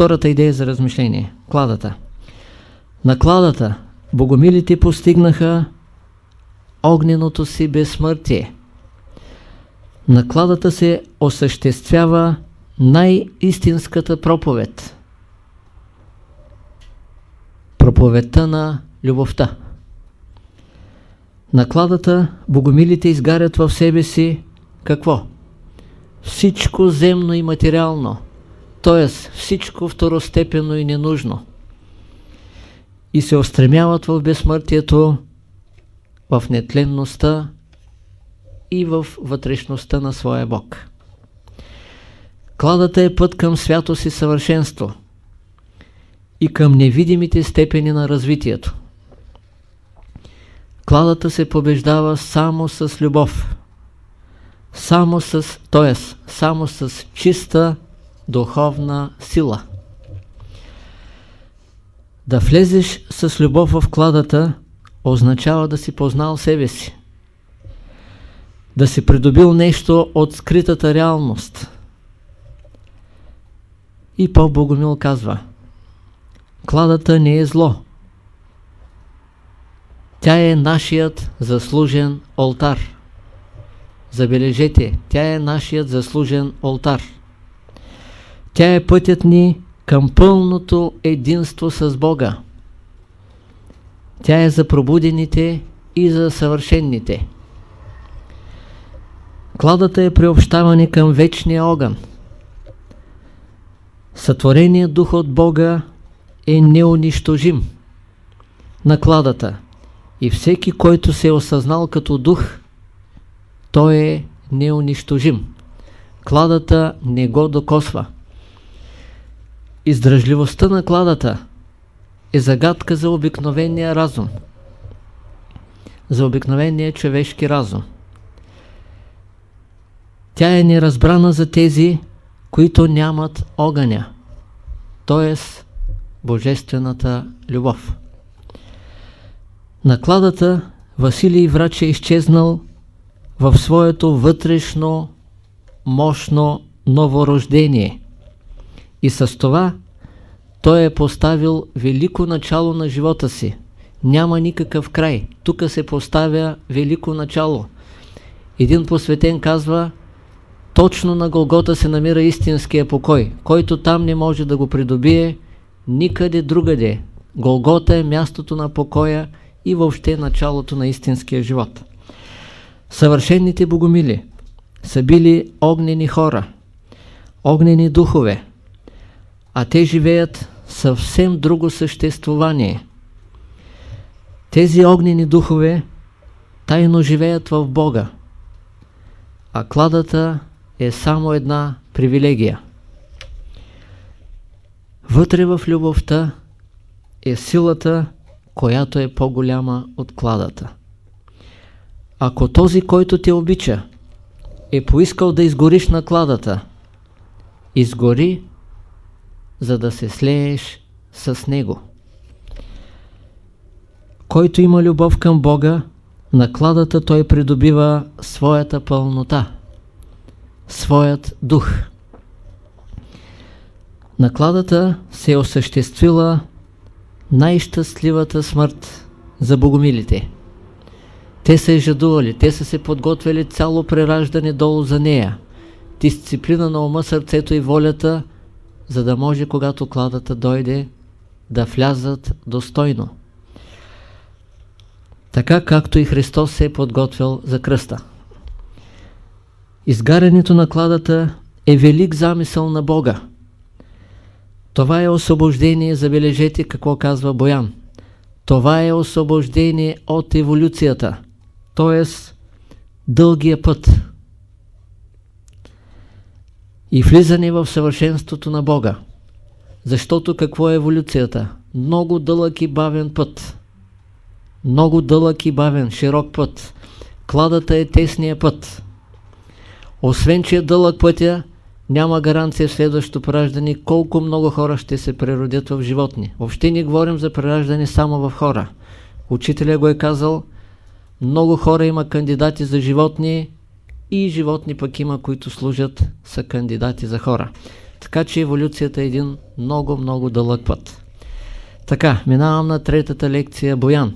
втората идея за размишление. Кладата. На кладата богомилите постигнаха огненото си безсмъртие. На кладата се осъществява най-истинската проповед. Проповедта на любовта. На кладата богомилите изгарят в себе си какво? Всичко земно и материално, т.е. всичко второстепенно и ненужно. И се устремяват в безсмъртието, в нетленността и в вътрешността на своя Бог. Кладата е път към святост и съвършенство и към невидимите степени на развитието. Кладата се побеждава само с любов, само с, т.е. само с чиста духовна сила. Да влезеш с любов в кладата означава да си познал себе си, да си придобил нещо от скритата реалност. И по-богомил казва, кладата не е зло, тя е нашият заслужен олтар. Забележете, тя е нашият заслужен олтар. Тя е пътят ни към пълното единство с Бога. Тя е за пробудените и за съвършенните. Кладата е приобщаване към вечния огън. Сътвореният дух от Бога е неунищожим. На кладата – и всеки, който се е осъзнал като дух, той е неунищожим. Кладата не го докосва. Издръжливостта на кладата е загадка за обикновения разум. За обикновения човешки разум. Тя е неразбрана за тези, които нямат огъня, т.е. Божествената любов. Накладата Василий Врач е изчезнал в своето вътрешно мощно новорождение и с това той е поставил велико начало на живота си. Няма никакъв край. Тук се поставя велико начало. Един посветен казва, точно на Голгота се намира истинския покой, който там не може да го придобие никъде другаде. Голгота е мястото на покоя и въобще началото на истинския живот. Съвършенните богомили са били огнени хора, огнени духове, а те живеят съвсем друго съществувание. Тези огнени духове тайно живеят в Бога, а кладата е само една привилегия. Вътре в любовта е силата, която е по-голяма от кладата. Ако този, който те обича, е поискал да изгориш на кладата, изгори, за да се слееш с него. Който има любов към Бога, на кладата той придобива своята пълнота, своят дух. Накладата се е осъществила най-щастливата смърт за богомилите. Те са е жадували, те са се подготвили цяло прераждане долу за нея. Дисциплина на ума, сърцето и волята, за да може, когато кладата дойде, да влязат достойно. Така както и Христос се е подготвил за кръста. Изгарянето на кладата е велик замисъл на Бога. Това е освобождение, забележете какво казва Боян. Това е освобождение от еволюцията, т.е. дългия път и влизане в съвършенството на Бога. Защото какво е еволюцията? Много дълъг и бавен път. Много дълъг и бавен, широк път. Кладата е тесния път. Освен, че е дълъг пътя, няма гаранция в следващото прераждане колко много хора ще се преродят в животни. Въобще не говорим за прераждане само в хора. Учителя го е казал, много хора има кандидати за животни и животни пък има, които служат са кандидати за хора. Така че еволюцията е един много, много дълъг път. Така, минавам на третата лекция Боян.